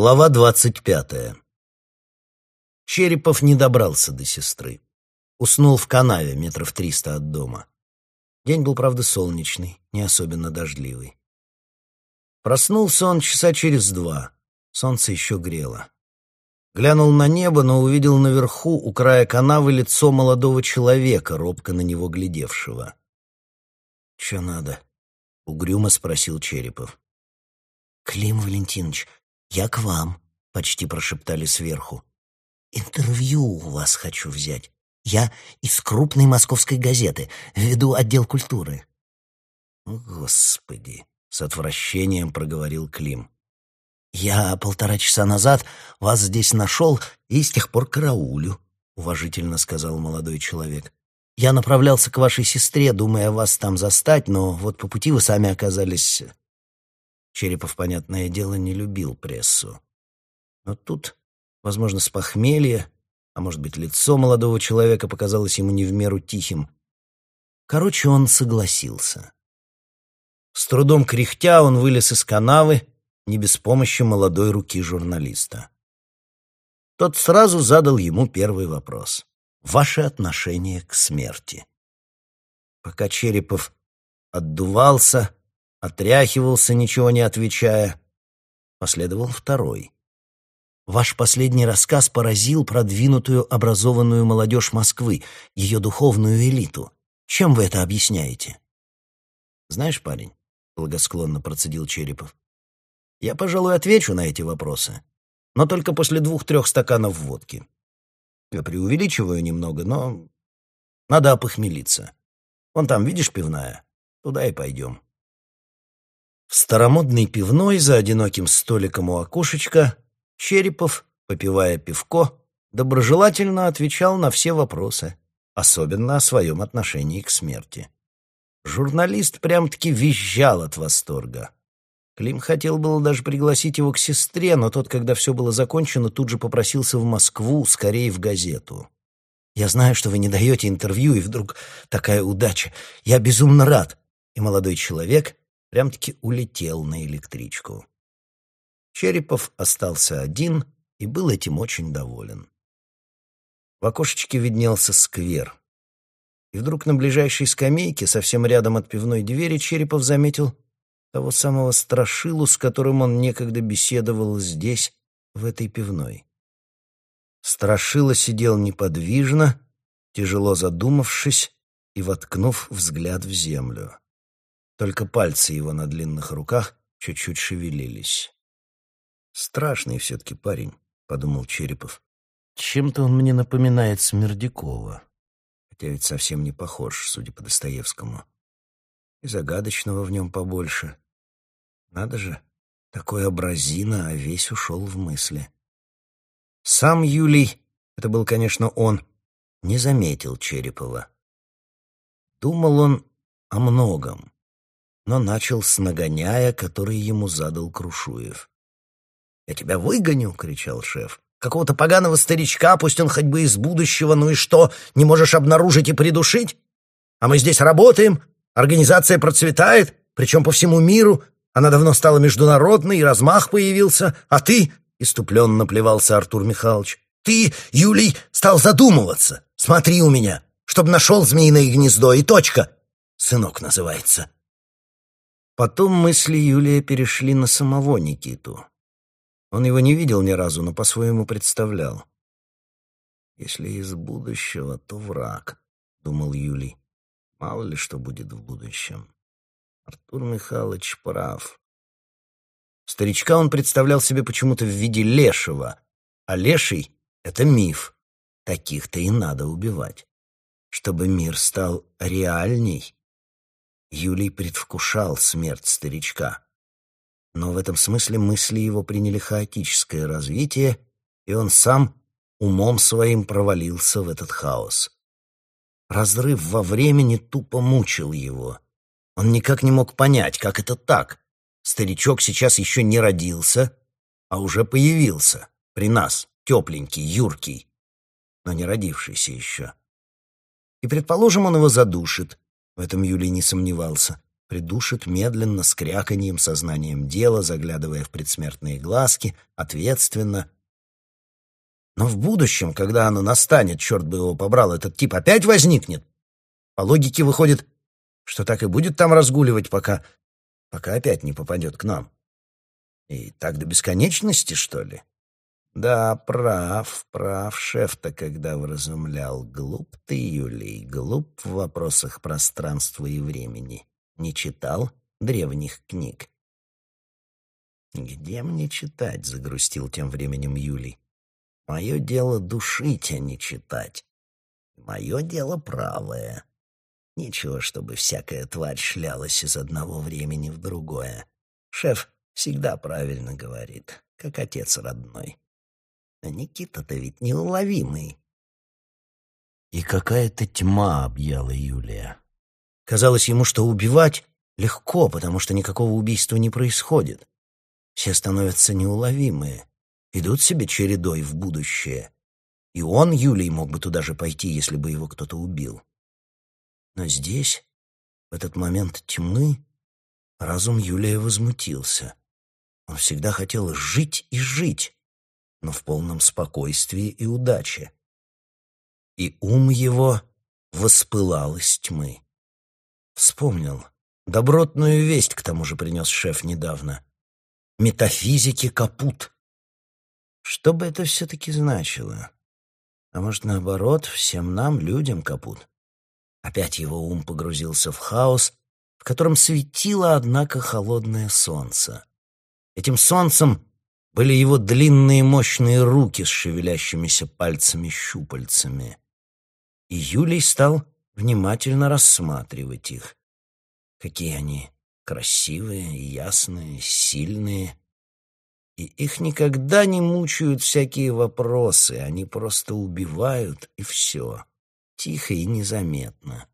Глава двадцать пятая. Черепов не добрался до сестры. Уснул в канаве метров триста от дома. День был, правда, солнечный, не особенно дождливый. Проснулся он часа через два. Солнце еще грело. Глянул на небо, но увидел наверху, у края канавы, лицо молодого человека, робко на него глядевшего. «Че надо?» — угрюмо спросил Черепов. «Клим Валентинович, я к вам», — почти прошептали сверху. «Интервью у вас хочу взять. Я из крупной московской газеты, веду отдел культуры». «Господи!» — с отвращением проговорил Клим. «Я полтора часа назад вас здесь нашел и с тех пор караулю», — уважительно сказал молодой человек. «Я направлялся к вашей сестре, думая вас там застать, но вот по пути вы сами оказались...» Черепов, понятное дело, не любил прессу. Но тут, возможно, с похмелья, а может быть, лицо молодого человека показалось ему не в меру тихим. Короче, он согласился. С трудом кряхтя он вылез из канавы, не без помощи молодой руки журналиста. Тот сразу задал ему первый вопрос. «Ваше отношение к смерти?» Пока Черепов отдувался, отряхивался, ничего не отвечая, последовал второй. Ваш последний рассказ поразил продвинутую образованную молодежь Москвы, ее духовную элиту. Чем вы это объясняете? Знаешь, парень, благосклонно процедил Черепов, я, пожалуй, отвечу на эти вопросы, но только после двух-трех стаканов водки. Я преувеличиваю немного, но надо опохмелиться. Вон там, видишь, пивная? Туда и пойдем. В старомодной пивной за одиноким столиком у окошечка Черепов, попивая пивко, доброжелательно отвечал на все вопросы, особенно о своем отношении к смерти. Журналист прям-таки визжал от восторга. Клим хотел было даже пригласить его к сестре, но тот, когда все было закончено, тут же попросился в Москву, скорее в газету. «Я знаю, что вы не даете интервью, и вдруг такая удача. Я безумно рад». И молодой человек прям-таки улетел на электричку. Черепов остался один и был этим очень доволен. В окошечке виднелся сквер. И вдруг на ближайшей скамейке, совсем рядом от пивной двери, Черепов заметил того самого страшилу, с которым он некогда беседовал здесь, в этой пивной. Страшила сидел неподвижно, тяжело задумавшись и воткнув взгляд в землю. Только пальцы его на длинных руках чуть-чуть шевелились. Страшный все-таки парень, подумал Черепов. Чем-то он мне напоминает Смердякова. Хотя ведь совсем не похож, судя по Достоевскому. И загадочного в нем побольше. Надо же, такой образина, а весь ушел в мысли. Сам Юлий, это был, конечно, он, не заметил Черепова. Думал он о многом, но начал с нагоняя, который ему задал Крушуев. «Я тебя выгоню!» — кричал шеф. «Какого-то поганого старичка, пусть он хоть бы из будущего, ну и что, не можешь обнаружить и придушить? А мы здесь работаем, организация процветает, причем по всему миру, она давно стала международной, и размах появился, а ты...» — иступленно плевался Артур Михайлович. «Ты, Юлий, стал задумываться. Смотри у меня, чтоб нашел змеиное гнездо, и точка. Сынок называется». Потом мысли Юлия перешли на самого Никиту. Он его не видел ни разу, но по-своему представлял. «Если из будущего, то враг», — думал Юлий. «Мало ли что будет в будущем». Артур Михайлович прав. Старичка он представлял себе почему-то в виде лешего, а леший — это миф. Таких-то и надо убивать. Чтобы мир стал реальней, Юлий предвкушал смерть старичка но в этом смысле мысли его приняли хаотическое развитие, и он сам умом своим провалился в этот хаос. Разрыв во времени тупо мучил его. Он никак не мог понять, как это так. Старичок сейчас еще не родился, а уже появился при нас, тепленький, юркий, но не родившийся еще. И, предположим, он его задушит, в этом Юлий не сомневался. придушит медленно, с кряканьем, сознанием дела, заглядывая в предсмертные глазки, ответственно. Но в будущем, когда оно настанет, черт бы его побрал, этот тип опять возникнет. По логике выходит, что так и будет там разгуливать, пока... пока опять не попадет к нам. И так до бесконечности, что ли? Да, прав, прав шеф-то, когда вразумлял. Глуп ты, Юлий, глуп в вопросах пространства и времени. Не читал древних книг. «Где мне читать?» — загрустил тем временем Юлий. «Мое дело душить, а не читать. Мое дело правое. Ничего, чтобы всякая тварь шлялась из одного времени в другое. Шеф всегда правильно говорит, как отец родной. А Никита-то ведь неуловимый. И какая-то тьма объяла Юлия. Казалось ему, что убивать легко, потому что никакого убийства не происходит. Все становятся неуловимые, идут себе чередой в будущее. И он, Юлий, мог бы туда же пойти, если бы его кто-то убил. Но здесь, в этот момент тьмы, разум Юлия возмутился. Он всегда хотел жить и жить, но в полном спокойствии и удаче. И ум его воспылал из тьмы. Вспомнил. Добротную весть, к тому же, принес шеф недавно. Метафизики капут. Что бы это все-таки значило? А может, наоборот, всем нам, людям, капут? Опять его ум погрузился в хаос, в котором светило, однако, холодное солнце. Этим солнцем были его длинные мощные руки с шевелящимися пальцами-щупальцами. И Юлий стал внимательно рассматривать их. Какие они красивые, ясные, сильные. И их никогда не мучают всякие вопросы, они просто убивают, и все, тихо и незаметно.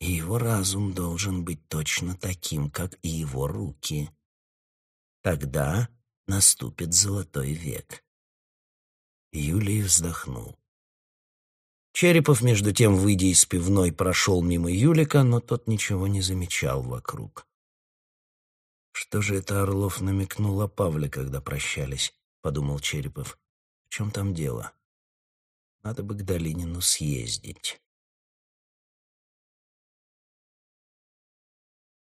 И его разум должен быть точно таким, как и его руки. Тогда наступит золотой век. Юлий вздохнул. Черепов, между тем, выйдя из пивной, прошел мимо Юлика, но тот ничего не замечал вокруг. «Что же это Орлов намекнул о Павле, когда прощались?» — подумал Черепов. «В чем там дело? Надо бы к Долинину съездить».